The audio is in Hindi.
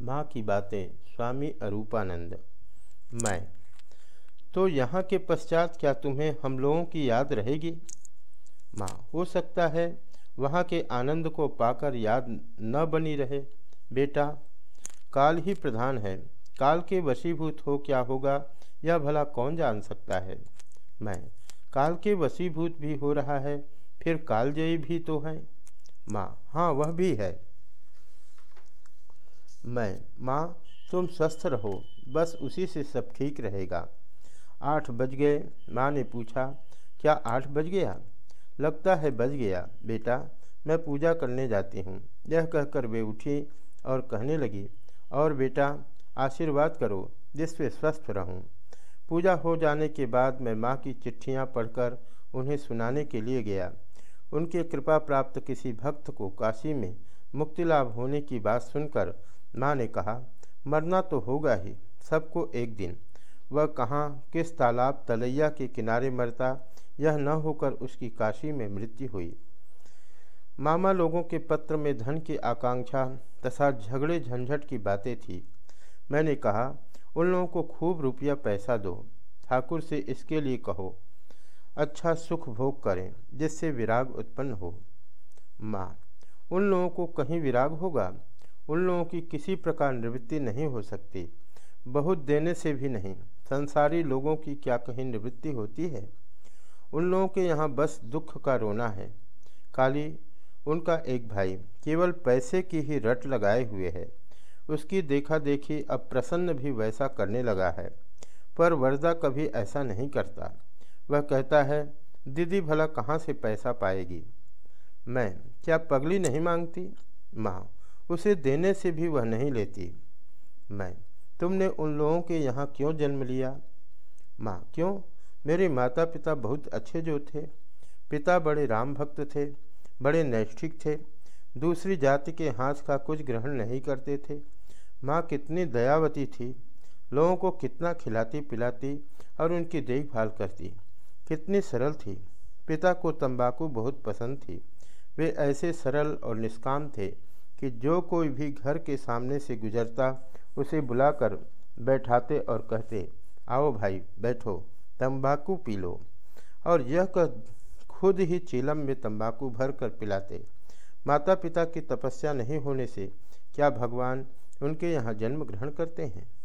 माँ की बातें, स्वामी अरूपानंद। मैं। तो यहाँ के पश्चात क्या तुम्हें हम लोगों की याद रहेगी? माँ, हो सकता है वहाँ के आनंद को पाकर याद न बनी रहे। बेटा, काल ही प्रधान है। काल के वशीभूत हो क्या होगा, यह भला कौन जान सकता है? मैं। काल के वशीभूत भी हो रहा है, फिर कालजयी भी तो है। माँ हाँ वह भी है। मैं, माँ, तुम स्वस्थ रहो, बस उसी से सब ठीक रहेगा। आठ बज गए, माँ ने पूछा, क्या आठ बज गया? लगता है बज गया, बेटा, मैं पूजा करने जाती हूँ। यह कहकर वे उठी और कहने लगी, और बेटा, आशीर्वाद करो जिससे स्वस्थ रहूँ। पूजा हो जाने के बाद मैं माँ की चिट्ठियाँ पढ़कर उन्हें सुनाने के लिए गया। उनके कृपा प्राप्त किसी भक्त को काशी में मुक्ति लाभ होने की बात सुनकर माँ ने कहा, मरना तो होगा ही, सबको एक दिन। वह कहाँ, किस तालाब तलैया के किनारे मरता, यह न होकर उसकी काशी में मृत्यु हुई। मामा लोगों के पत्र में धन की आकांक्षा तथा झगड़े झंझट की बातें थी। मैंने कहा, उन लोगों को खूब रुपया पैसा दो, ठाकुर से इसके लिए कहो अच्छा सुख भोग करें, जिससे विराग उत्पन्न हो। माँ, उन लोगों को कहीं विराग होगा? उन लोगों की किसी प्रकार निवृत्ति नहीं हो सकती। बहुत देने से भी नहीं। संसारी लोगों की क्या कहीं निवृत्ति होती है? उन लोगों के यहाँ बस दुख का रोना है। काली, उनका एक भाई, केवल पैसे की ही रट लगाए हुए है। उसकी देखा देखी अब प्रसन्न भी वैसा करने लगा है। पर वरदा कभी ऐसा नहीं करता। वह कहता है, दीदी, भला कहाँ से पैसा पाएगी? मैं क्या पगली नहीं मांगती? माँ उसे देने से भी वह नहीं लेती। मैं, तुमने उन लोगों के यहाँ क्यों जन्म लिया? माँ, क्यों? मेरे माता पिता बहुत अच्छे जो थे। पिता बड़े राम भक्त थे, बड़े नैष्ठिक थे। दूसरी जाति के हाथ का कुछ ग्रहण नहीं करते थे। माँ कितनी दयावती थी, लोगों को कितना खिलाती पिलाती और उनकी देखभाल करती। कितनी सरल थी। पिता को तंबाकू बहुत पसंद थी। वे ऐसे सरल और निष्काम थे कि जो कोई भी घर के सामने से गुजरता, उसे बुलाकर बैठाते और कहते, आओ भाई, बैठो, तंबाकू पी लो। और यह कह खुद ही चीलम में तंबाकू भर कर पिलाते। माता पिता की तपस्या नहीं होने से क्या भगवान उनके यहाँ जन्म ग्रहण करते हैं?